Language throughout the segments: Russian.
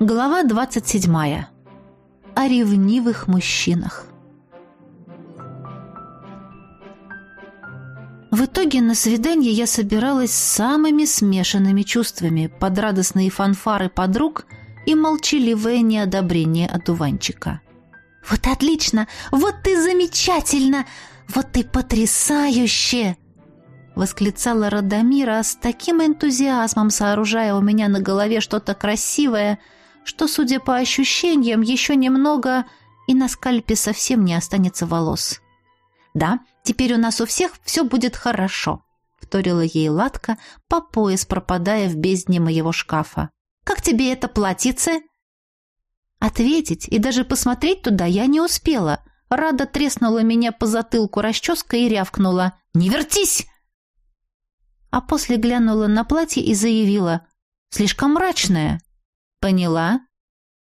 Глава 27. О ревнивых мужчинах. В итоге на свидание я собиралась с самыми смешанными чувствами, под радостные фанфары подруг и молчаливое неодобрение от Уванчика. «Вот отлично! Вот ты замечательно! Вот ты потрясающе!» Восклицала Радомира с таким энтузиазмом, сооружая у меня на голове что-то красивое – что, судя по ощущениям, еще немного, и на скальпе совсем не останется волос. «Да, теперь у нас у всех все будет хорошо», — вторила ей Латка, по пояс пропадая в бездне моего шкафа. «Как тебе это платьице?» Ответить и даже посмотреть туда я не успела. Рада треснула меня по затылку расческой и рявкнула. «Не вертись!» А после глянула на платье и заявила. «Слишком мрачное». «Поняла?»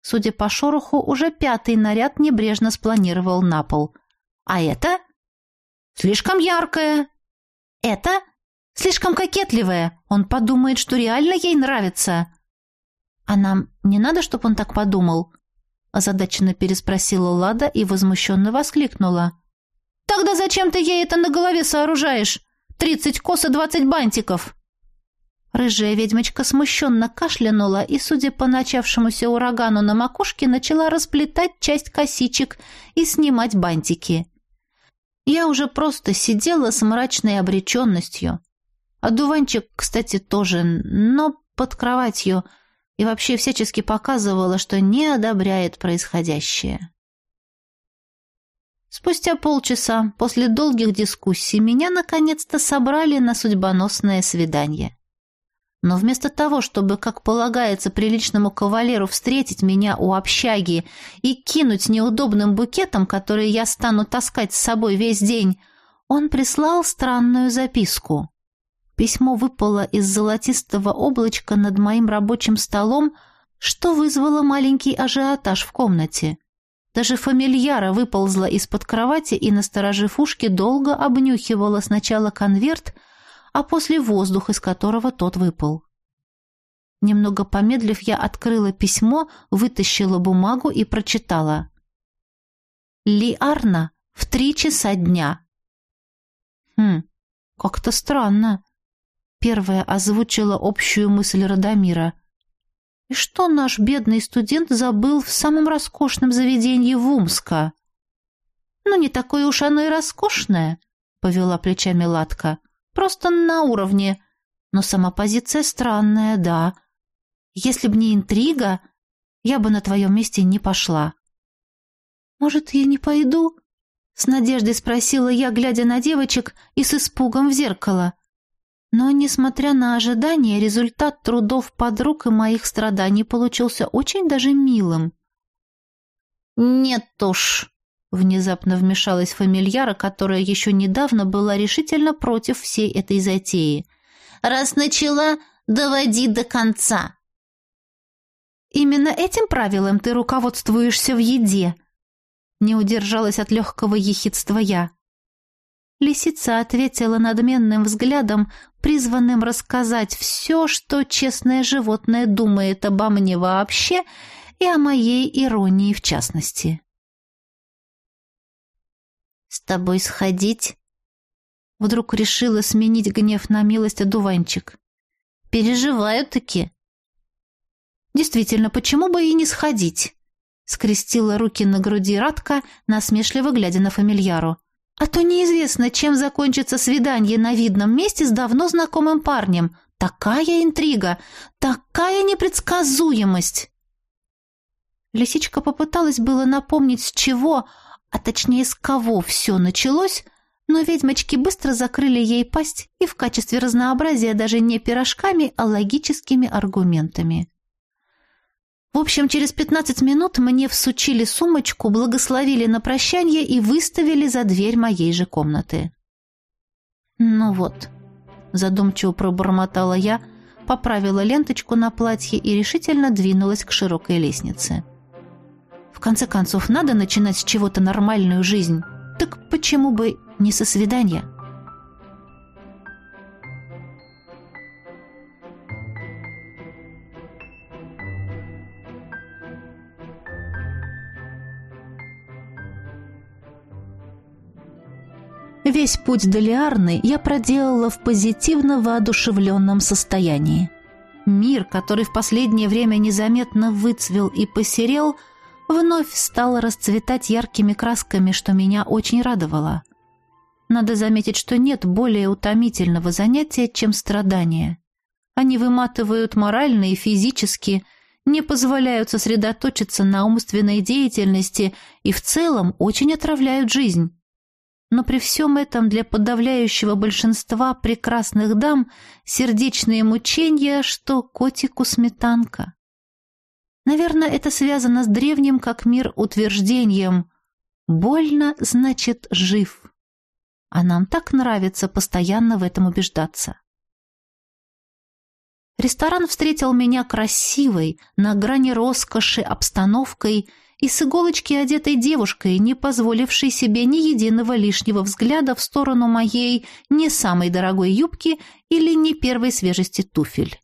Судя по шороху, уже пятый наряд небрежно спланировал на пол. «А это?» «Слишком яркое». «Это?» «Слишком кокетливое. Он подумает, что реально ей нравится». «А нам не надо, чтобы он так подумал?» Озадаченно переспросила Лада и возмущенно воскликнула. «Тогда зачем ты ей это на голове сооружаешь? Тридцать кос и двадцать бантиков!» Рыжая ведьмочка смущенно кашлянула и, судя по начавшемуся урагану на макушке, начала расплетать часть косичек и снимать бантики. Я уже просто сидела с мрачной обреченностью. Одуванчик, кстати, тоже, но под кроватью, и вообще всячески показывала, что не одобряет происходящее. Спустя полчаса, после долгих дискуссий, меня наконец-то собрали на судьбоносное свидание. Но вместо того, чтобы, как полагается приличному кавалеру, встретить меня у общаги и кинуть неудобным букетом, который я стану таскать с собой весь день, он прислал странную записку. Письмо выпало из золотистого облачка над моим рабочим столом, что вызвало маленький ажиотаж в комнате. Даже фамильяра выползла из-под кровати и, насторожив ушки, долго обнюхивала сначала конверт, а после воздух, из которого тот выпал. Немного помедлив, я открыла письмо, вытащила бумагу и прочитала. «Ли Арна, в три часа дня». «Хм, как-то странно». Первая озвучила общую мысль Радомира. «И что наш бедный студент забыл в самом роскошном заведении в Умска?» «Ну, не такое уж оно и роскошное», — повела плечами Латка. Просто на уровне. Но сама позиция странная, да. Если б не интрига, я бы на твоем месте не пошла. Может, я не пойду? С надеждой спросила я, глядя на девочек и с испугом в зеркало. Но, несмотря на ожидания, результат трудов подруг и моих страданий получился очень даже милым. «Нет уж», Внезапно вмешалась фамильяра, которая еще недавно была решительно против всей этой затеи. «Раз начала, доводи до конца!» «Именно этим правилом ты руководствуешься в еде!» Не удержалась от легкого ехидства я. Лисица ответила надменным взглядом, призванным рассказать все, что честное животное думает обо мне вообще и о моей иронии в частности. «С тобой сходить?» Вдруг решила сменить гнев на милость одуванчик. «Переживаю-таки». «Действительно, почему бы и не сходить?» Скрестила руки на груди Радка, насмешливо глядя на фамильяру. «А то неизвестно, чем закончится свидание на видном месте с давно знакомым парнем. Такая интрига, такая непредсказуемость!» Лисичка попыталась было напомнить, с чего, а точнее с кого все началось, но ведьмочки быстро закрыли ей пасть и в качестве разнообразия даже не пирожками, а логическими аргументами. В общем, через пятнадцать минут мне всучили сумочку, благословили на прощание и выставили за дверь моей же комнаты. «Ну вот», — задумчиво пробормотала я, поправила ленточку на платье и решительно двинулась к широкой лестнице конце концов, надо начинать с чего-то нормальную жизнь. Так почему бы не со свидания? Весь путь до Лиарны я проделала в позитивно воодушевленном состоянии. Мир, который в последнее время незаметно выцвел и посерел – вновь стал расцветать яркими красками, что меня очень радовало. Надо заметить, что нет более утомительного занятия, чем страдания. Они выматывают морально и физически, не позволяют сосредоточиться на умственной деятельности и в целом очень отравляют жизнь. Но при всем этом для подавляющего большинства прекрасных дам сердечные мучения, что котику сметанка. Наверное, это связано с древним как мир утверждением «больно, значит, жив». А нам так нравится постоянно в этом убеждаться. Ресторан встретил меня красивой, на грани роскоши обстановкой и с иголочки одетой девушкой, не позволившей себе ни единого лишнего взгляда в сторону моей не самой дорогой юбки или не первой свежести туфель.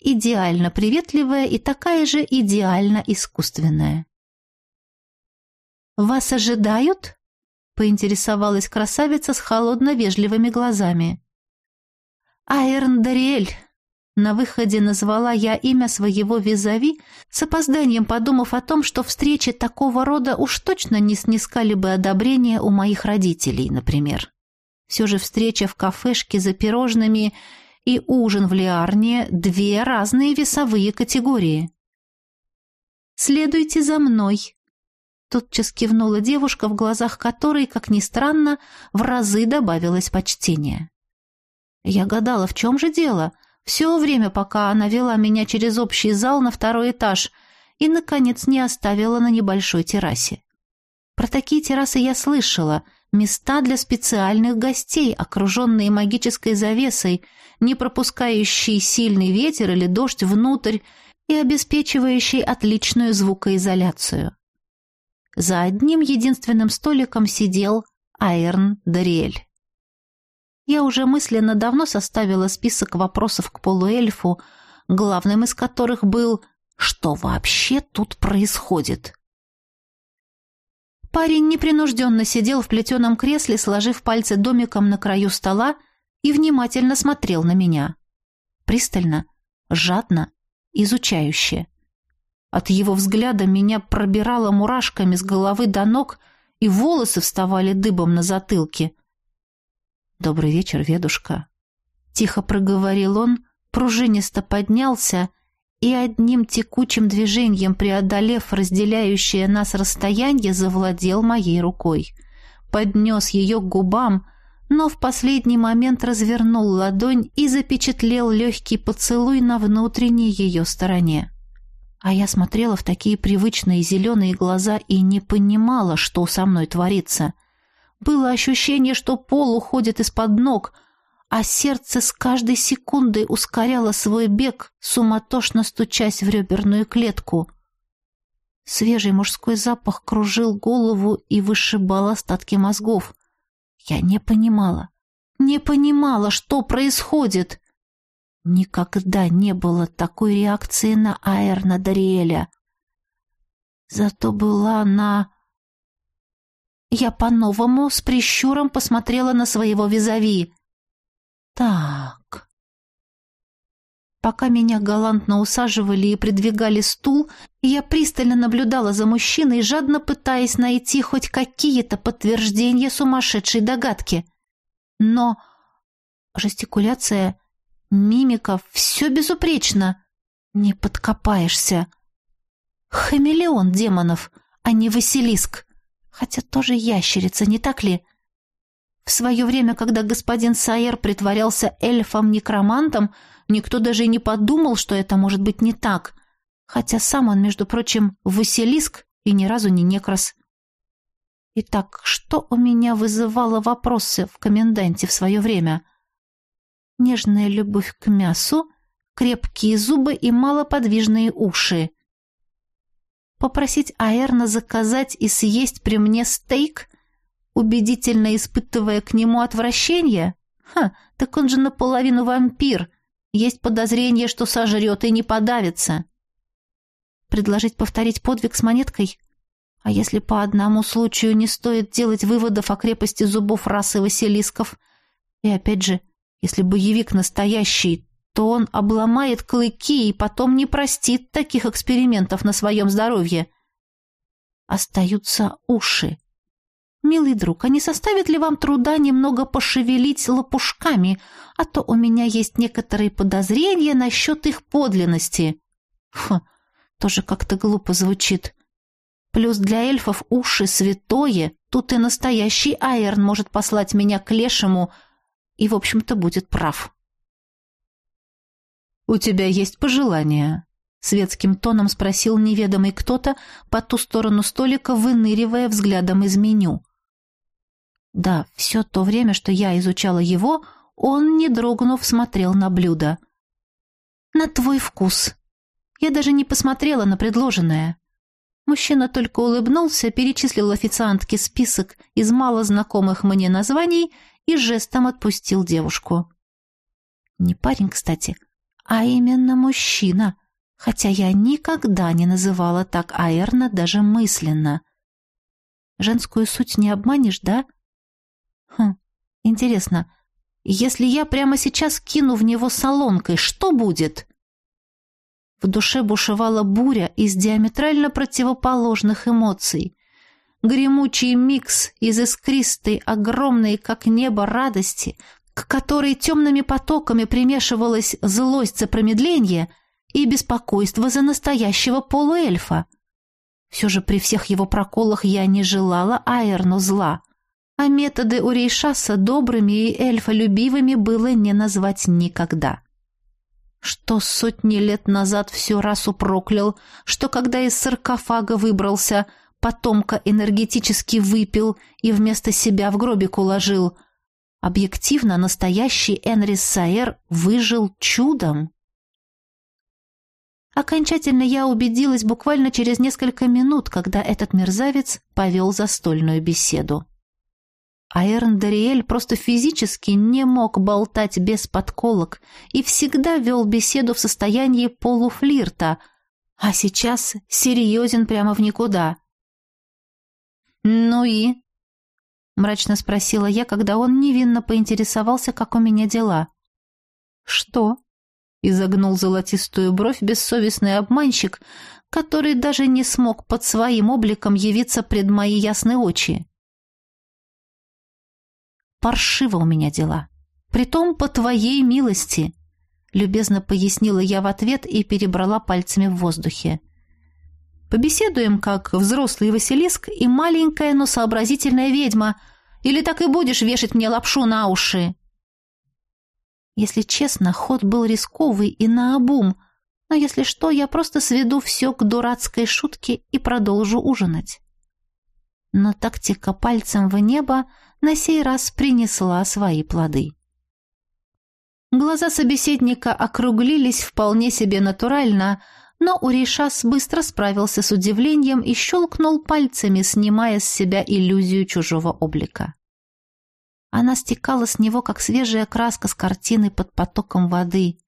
Идеально приветливая и такая же идеально искусственная. «Вас ожидают?» — поинтересовалась красавица с холодно-вежливыми глазами. «Айрон Дариэль», на выходе назвала я имя своего визави, с опозданием подумав о том, что встречи такого рода уж точно не снискали бы одобрения у моих родителей, например. Все же встреча в кафешке за пирожными и ужин в Лиарне – две разные весовые категории. «Следуйте за мной», – тотчас кивнула девушка, в глазах которой, как ни странно, в разы добавилось почтение. Я гадала, в чем же дело – все время, пока она вела меня через общий зал на второй этаж и, наконец, не оставила на небольшой террасе. Про такие террасы я слышала. Места для специальных гостей, окруженные магической завесой, не пропускающие сильный ветер или дождь внутрь и обеспечивающие отличную звукоизоляцию. За одним единственным столиком сидел Айрн Дариэль. Я уже мысленно давно составила список вопросов к полуэльфу, главным из которых был «Что вообще тут происходит?» Парень непринужденно сидел в плетеном кресле, сложив пальцы домиком на краю стола и внимательно смотрел на меня. Пристально, жадно, изучающе. От его взгляда меня пробирало мурашками с головы до ног, и волосы вставали дыбом на затылке. «Добрый вечер, ведушка». Тихо проговорил он, пружинисто поднялся и одним текучим движением, преодолев разделяющее нас расстояние, завладел моей рукой. Поднес ее к губам, но в последний момент развернул ладонь и запечатлел легкий поцелуй на внутренней ее стороне. А я смотрела в такие привычные зеленые глаза и не понимала, что со мной творится — было ощущение, что пол уходит из-под ног, а сердце с каждой секундой ускоряло свой бег, суматошно стучась в реберную клетку. Свежий мужской запах кружил голову и вышибал остатки мозгов. Я не понимала, не понимала, что происходит. Никогда не было такой реакции на Аэрна Дариэля. Зато была на я по-новому с прищуром посмотрела на своего визави. Так. Пока меня галантно усаживали и придвигали стул, я пристально наблюдала за мужчиной, жадно пытаясь найти хоть какие-то подтверждения сумасшедшей догадки. Но жестикуляция, мимика — все безупречно. Не подкопаешься. Хамелеон демонов, а не Василиск. Хотя тоже ящерица, не так ли? В свое время, когда господин Сайер притворялся эльфом-некромантом, никто даже и не подумал, что это может быть не так. Хотя сам он, между прочим, Василиск и ни разу не некрас. Итак, что у меня вызывало вопросы в коменданте в свое время? Нежная любовь к мясу, крепкие зубы и малоподвижные уши. Попросить Аэрна заказать и съесть при мне стейк, убедительно испытывая к нему отвращение? Ха, так он же наполовину вампир. Есть подозрение, что сожрет и не подавится. Предложить повторить подвиг с монеткой? А если по одному случаю не стоит делать выводов о крепости зубов расы Василисков? И опять же, если боевик настоящий, то он обломает клыки и потом не простит таких экспериментов на своем здоровье. Остаются уши. «Милый друг, а не составит ли вам труда немного пошевелить лопушками, а то у меня есть некоторые подозрения насчет их подлинности?» Фу, тоже как-то глупо звучит. Плюс для эльфов уши святое, тут и настоящий Айрон может послать меня к лешему и, в общем-то, будет прав. «У тебя есть пожелания?» — светским тоном спросил неведомый кто-то по ту сторону столика, выныривая взглядом из меню. Да, все то время, что я изучала его, он, не дрогнув, смотрел на блюдо. «На твой вкус». Я даже не посмотрела на предложенное. Мужчина только улыбнулся, перечислил официантке список из мало знакомых мне названий и жестом отпустил девушку. Не парень, кстати, а именно мужчина, хотя я никогда не называла так Аэрна даже мысленно. Женскую суть не обманешь, да? Хм, интересно, если я прямо сейчас кину в него солонкой, что будет? В душе бушевала буря из диаметрально противоположных эмоций. Гремучий микс из искристой, огромной, как небо, радости, к которой темными потоками примешивалась злость за промедление и беспокойство за настоящего полуэльфа. Все же при всех его проколах я не желала Айерну зла, а методы у Рейшаса добрыми и эльфолюбивыми было не назвать никогда. Что сотни лет назад все расу проклял, что когда из саркофага выбрался, потомка энергетически выпил и вместо себя в гробик уложил. Объективно настоящий Энрис Саэр выжил чудом. Окончательно я убедилась буквально через несколько минут, когда этот мерзавец повел застольную беседу. А Эрн Дариэль просто физически не мог болтать без подколок и всегда вел беседу в состоянии полуфлирта, а сейчас серьезен прямо в никуда. «Ну и?» — мрачно спросила я, когда он невинно поинтересовался, как у меня дела. «Что?» — изогнул золотистую бровь бессовестный обманщик, который даже не смог под своим обликом явиться пред мои ясные очи. Паршиво у меня дела. Притом по твоей милости, любезно пояснила я в ответ и перебрала пальцами в воздухе. Побеседуем, как взрослый Василиск и маленькая, но сообразительная ведьма, или так и будешь вешать мне лапшу на уши. Если честно, ход был рисковый и наобум, но если что, я просто сведу все к дурацкой шутке и продолжу ужинать. Но тактика пальцем в небо на сей раз принесла свои плоды. Глаза собеседника округлились вполне себе натурально, но Уришас быстро справился с удивлением и щелкнул пальцами, снимая с себя иллюзию чужого облика. Она стекала с него, как свежая краска с картины под потоком воды.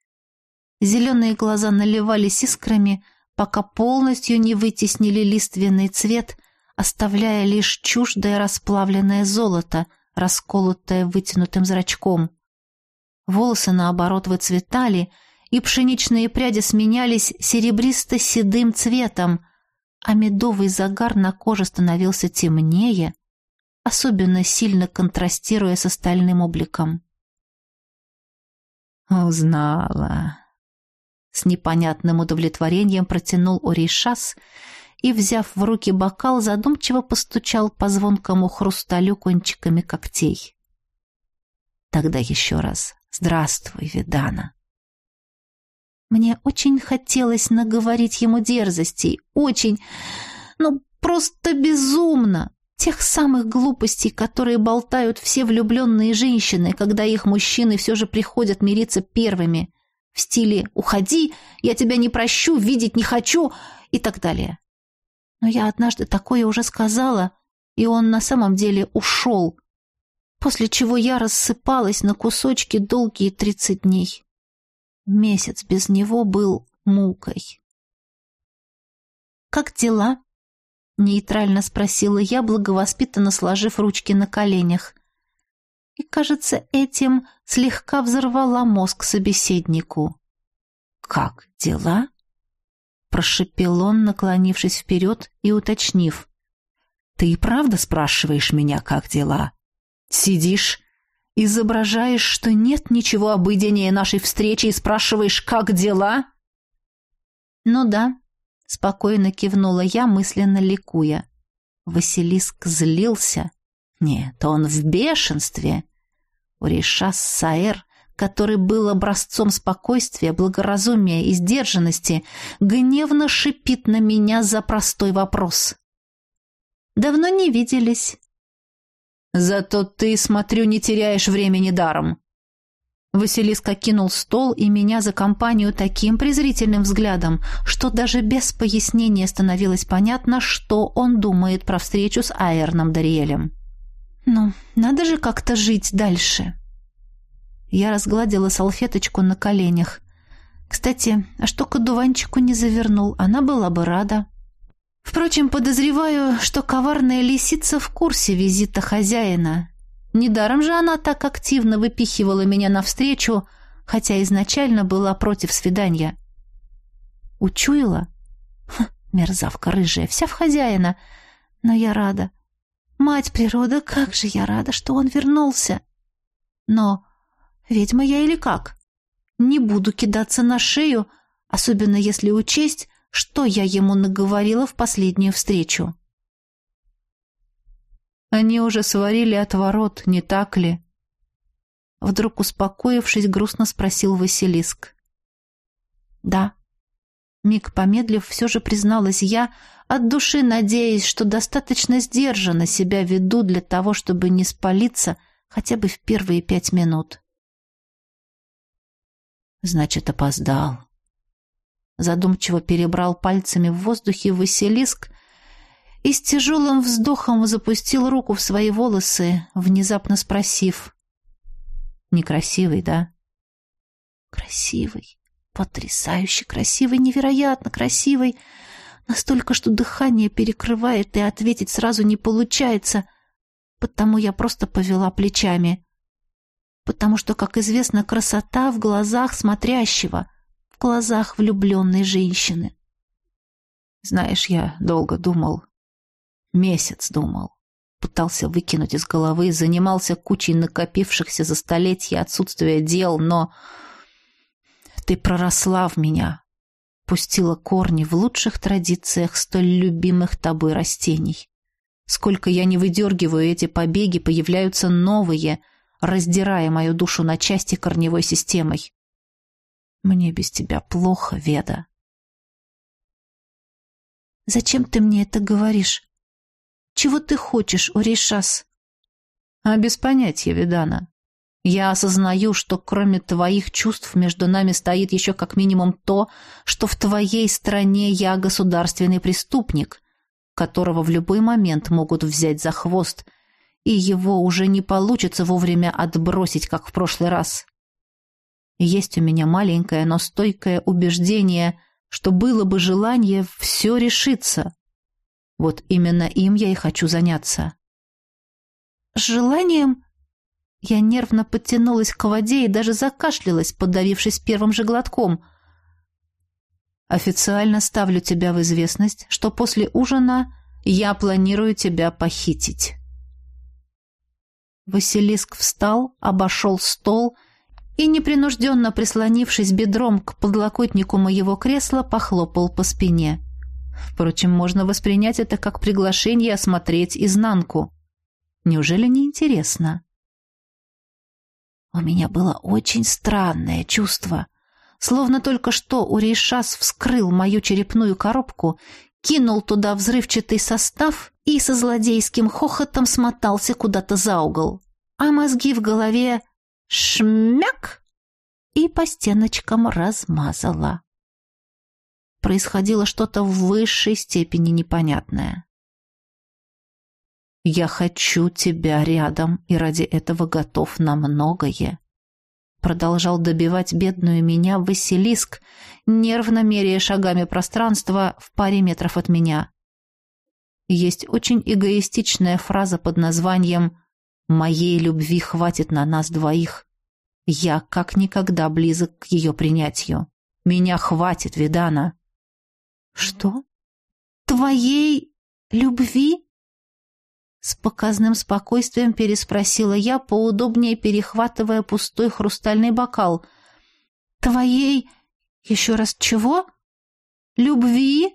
Зеленые глаза наливались искрами, пока полностью не вытеснили лиственный цвет — оставляя лишь чуждое расплавленное золото, расколотое вытянутым зрачком. Волосы, наоборот, выцветали, и пшеничные пряди сменялись серебристо-седым цветом, а медовый загар на коже становился темнее, особенно сильно контрастируя с остальным обликом. «Узнала!» С непонятным удовлетворением протянул Оришас и, взяв в руки бокал, задумчиво постучал по звонкому хрусталю кончиками когтей. Тогда еще раз «Здравствуй, Видана!» Мне очень хотелось наговорить ему дерзостей, очень, ну, просто безумно, тех самых глупостей, которые болтают все влюбленные женщины, когда их мужчины все же приходят мириться первыми, в стиле «уходи», «я тебя не прощу», «видеть не хочу» и так далее. Но я однажды такое уже сказала, и он на самом деле ушел, после чего я рассыпалась на кусочки долгие тридцать дней. Месяц без него был мукой. «Как дела?» Нейтрально спросила я, благовоспитанно сложив ручки на коленях. И, кажется, этим слегка взорвала мозг собеседнику. «Как дела?» Прошепел он, наклонившись вперед и уточнив. «Ты и правда спрашиваешь меня, как дела? Сидишь, изображаешь, что нет ничего обыденнее нашей встречи и спрашиваешь, как дела?» «Ну да», — спокойно кивнула я, мысленно ликуя. Василиск злился. Нет, он в бешенстве. Уришас Саэр который был образцом спокойствия, благоразумия и сдержанности, гневно шипит на меня за простой вопрос. «Давно не виделись». «Зато ты, смотрю, не теряешь времени даром». Василиск окинул стол и меня за компанию таким презрительным взглядом, что даже без пояснения становилось понятно, что он думает про встречу с Айерном Дариэлем. «Ну, надо же как-то жить дальше». Я разгладила салфеточку на коленях. Кстати, а что к одуванчику не завернул, она была бы рада. Впрочем, подозреваю, что коварная лисица в курсе визита хозяина. Недаром же она так активно выпихивала меня навстречу, хотя изначально была против свидания. Учуяла? Ха, мерзавка рыжая, вся в хозяина. Но я рада. Мать природа, как же я рада, что он вернулся. Но Ведьма я или как? Не буду кидаться на шею, особенно если учесть, что я ему наговорила в последнюю встречу. Они уже сварили отворот, не так ли? Вдруг успокоившись, грустно спросил Василиск. Да. Миг помедлив, все же призналась я, от души надеясь, что достаточно сдержанно себя веду для того, чтобы не спалиться хотя бы в первые пять минут. Значит, опоздал. Задумчиво перебрал пальцами в воздухе Василиск и с тяжелым вздохом запустил руку в свои волосы, внезапно спросив. «Некрасивый, да?» «Красивый, потрясающе красивый, невероятно красивый, настолько, что дыхание перекрывает и ответить сразу не получается, потому я просто повела плечами» потому что, как известно, красота в глазах смотрящего, в глазах влюбленной женщины. Знаешь, я долго думал, месяц думал, пытался выкинуть из головы, занимался кучей накопившихся за столетия отсутствия дел, но ты проросла в меня, пустила корни в лучших традициях столь любимых тобой растений. Сколько я не выдергиваю эти побеги, появляются новые — раздирая мою душу на части корневой системой. Мне без тебя плохо, Веда. Зачем ты мне это говоришь? Чего ты хочешь, Уришас? А без понятия, Ведана. Я осознаю, что кроме твоих чувств между нами стоит еще как минимум то, что в твоей стране я государственный преступник, которого в любой момент могут взять за хвост — и его уже не получится вовремя отбросить, как в прошлый раз. Есть у меня маленькое, но стойкое убеждение, что было бы желание все решиться. Вот именно им я и хочу заняться. С желанием? Я нервно подтянулась к воде и даже закашлялась, подавившись первым же глотком. Официально ставлю тебя в известность, что после ужина я планирую тебя похитить. Василиск встал, обошел стол и, непринужденно прислонившись бедром к подлокотнику моего кресла, похлопал по спине. Впрочем, можно воспринять это как приглашение осмотреть изнанку. Неужели не интересно? У меня было очень странное чувство. Словно только что Урейшас вскрыл мою черепную коробку, кинул туда взрывчатый состав и со злодейским хохотом смотался куда-то за угол. А мозги в голове шмяк и по стеночкам размазала. Происходило что-то в высшей степени непонятное. «Я хочу тебя рядом и ради этого готов на многое», продолжал добивать бедную меня Василиск, нервно меряя шагами пространства в паре метров от меня. Есть очень эгоистичная фраза под названием «Моей любви хватит на нас двоих». Я как никогда близок к ее принятию. Меня хватит, Видана. Что? Твоей любви? С показным спокойствием переспросила я, поудобнее перехватывая пустой хрустальный бокал. Твоей... Еще раз чего? Любви?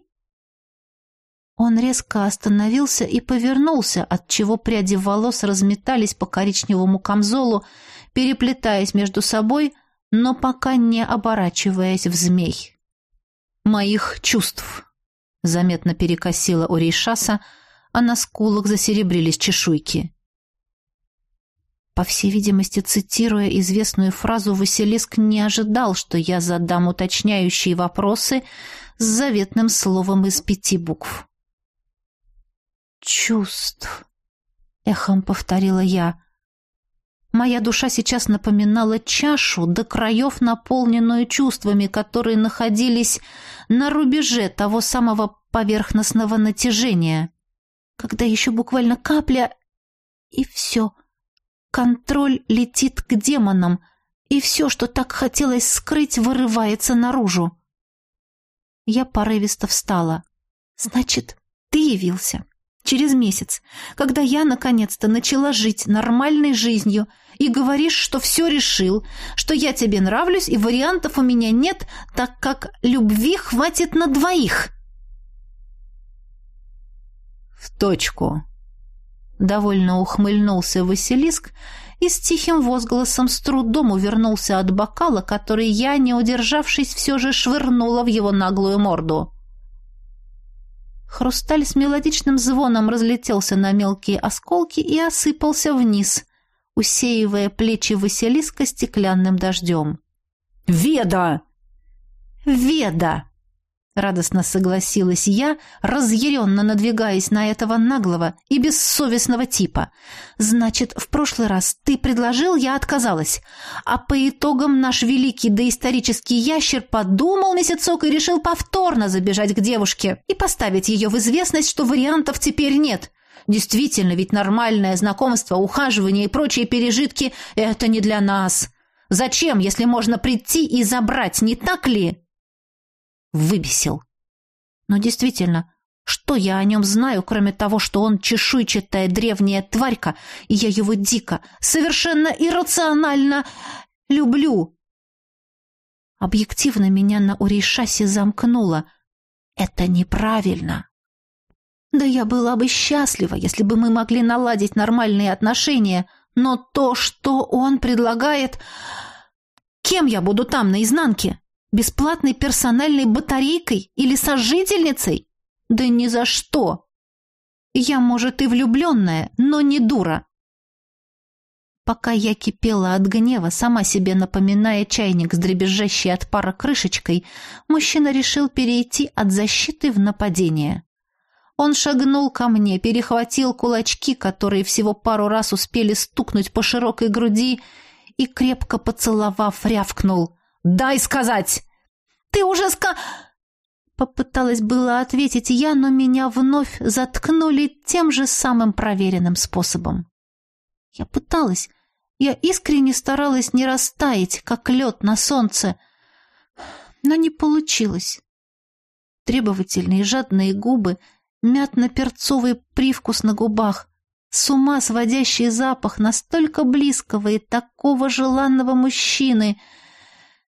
Он резко остановился и повернулся, отчего пряди волос разметались по коричневому камзолу, переплетаясь между собой, но пока не оборачиваясь в змей. «Моих чувств!» — заметно перекосила Урейшаса, а на скулах засеребрились чешуйки. По всей видимости, цитируя известную фразу, Василиск не ожидал, что я задам уточняющие вопросы с заветным словом из пяти букв чувств», — эхом повторила я. Моя душа сейчас напоминала чашу до краев, наполненную чувствами, которые находились на рубеже того самого поверхностного натяжения, когда еще буквально капля, и все. Контроль летит к демонам, и все, что так хотелось скрыть, вырывается наружу. Я порывисто встала. «Значит, ты явился?» Через месяц, когда я наконец-то начала жить нормальной жизнью, и говоришь, что все решил, что я тебе нравлюсь, и вариантов у меня нет, так как любви хватит на двоих. В точку. Довольно ухмыльнулся Василиск и с тихим возгласом с трудом увернулся от бокала, который я, не удержавшись, все же швырнула в его наглую морду. Хрусталь с мелодичным звоном разлетелся на мелкие осколки и осыпался вниз, усеивая плечи Василиска стеклянным дождем. «Веда!» «Веда!» Радостно согласилась я, разъяренно надвигаясь на этого наглого и бессовестного типа. «Значит, в прошлый раз ты предложил, я отказалась. А по итогам наш великий доисторический ящер подумал месяцок и решил повторно забежать к девушке и поставить ее в известность, что вариантов теперь нет. Действительно, ведь нормальное знакомство, ухаживание и прочие пережитки – это не для нас. Зачем, если можно прийти и забрать, не так ли?» Выбесил. Но действительно, что я о нем знаю, кроме того, что он чешуйчатая древняя тварька, и я его дико, совершенно иррационально люблю? Объективно меня на Урейшасе замкнуло. Это неправильно. Да я была бы счастлива, если бы мы могли наладить нормальные отношения, но то, что он предлагает... Кем я буду там, наизнанке? Бесплатной персональной батарейкой или сожительницей? Да ни за что. Я, может, и влюбленная, но не дура. Пока я кипела от гнева, сама себе напоминая чайник с дребезжащей от пара крышечкой, мужчина решил перейти от защиты в нападение. Он шагнул ко мне, перехватил кулачки, которые всего пару раз успели стукнуть по широкой груди, и, крепко поцеловав, рявкнул. Дай сказать!» «Ты уже ска...» Попыталась было ответить я, но меня вновь заткнули тем же самым проверенным способом. Я пыталась, я искренне старалась не растаять, как лед на солнце, но не получилось. Требовательные жадные губы, мятно-перцовый привкус на губах, с ума сводящий запах настолько близкого и такого желанного мужчины —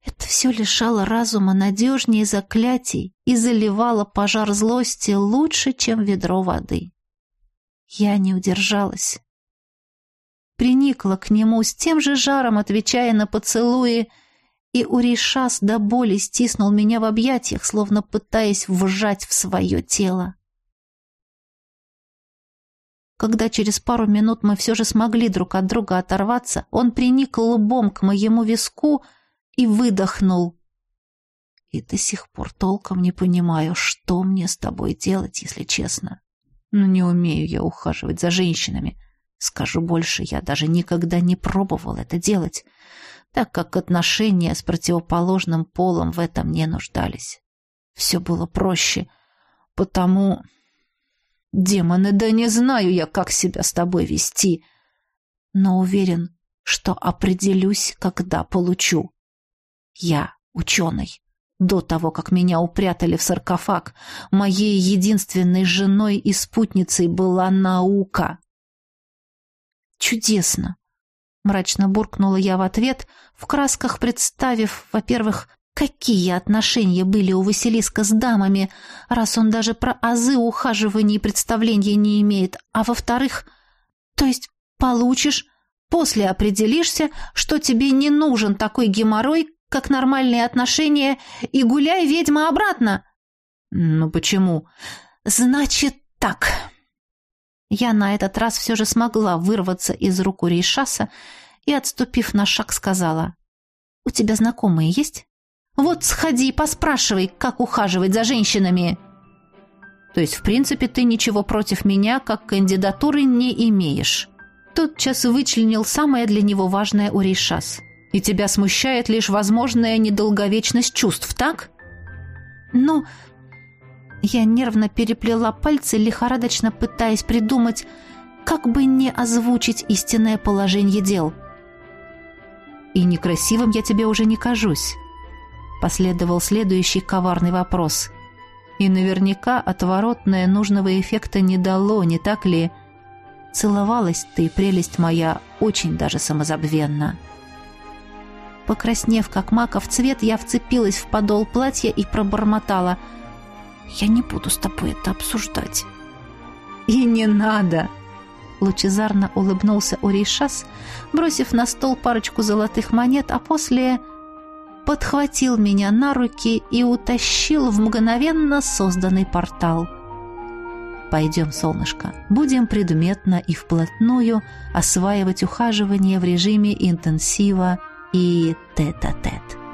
это все лишало разума надежнее заклятий и заливало пожар злости лучше, чем ведро воды. Я не удержалась. Приникла к нему с тем же жаром, отвечая на поцелуи, и Уришас до боли стиснул меня в объятиях, словно пытаясь вжать в свое тело. Когда через пару минут мы все же смогли друг от друга оторваться, он приник лбом к моему виску — и выдохнул. И до сих пор толком не понимаю, что мне с тобой делать, если честно. Ну, не умею я ухаживать за женщинами. Скажу больше, я даже никогда не пробовал это делать, так как отношения с противоположным полом в этом не нуждались. Все было проще, потому... Демоны, да не знаю я, как себя с тобой вести. Но уверен, что определюсь, когда получу. Я ученый. До того, как меня упрятали в саркофаг, моей единственной женой и спутницей была наука. Чудесно. Мрачно буркнула я в ответ, в красках представив, во-первых, какие отношения были у Василиска с дамами, раз он даже про азы ухаживания и представления не имеет, а во-вторых, то есть получишь, после определишься, что тебе не нужен такой геморрой, как нормальные отношения, и гуляй, ведьма, обратно. Ну почему? Значит так. Я на этот раз все же смогла вырваться из рук у Рейшаса и, отступив на шаг, сказала. «У тебя знакомые есть? Вот сходи и поспрашивай, как ухаживать за женщинами». «То есть, в принципе, ты ничего против меня, как кандидатуры, не имеешь?» Тотчас вычленил самое для него важное у Рейшас – и тебя смущает лишь возможная недолговечность чувств, так? Ну, я нервно переплела пальцы, лихорадочно пытаясь придумать, как бы не озвучить истинное положение дел. И некрасивым я тебе уже не кажусь. Последовал следующий коварный вопрос. И наверняка отворотное нужного эффекта не дало, не так ли? Целовалась ты, прелесть моя, очень даже самозабвенно. — Покраснев, как маков цвет, я вцепилась в подол платья и пробормотала. «Я не буду с тобой это обсуждать». «И не надо!» Лучезарно улыбнулся Урейшас, бросив на стол парочку золотых монет, а после подхватил меня на руки и утащил в мгновенно созданный портал. «Пойдем, солнышко, будем предметно и вплотную осваивать ухаживание в режиме интенсива и тет-а-тет. -тет.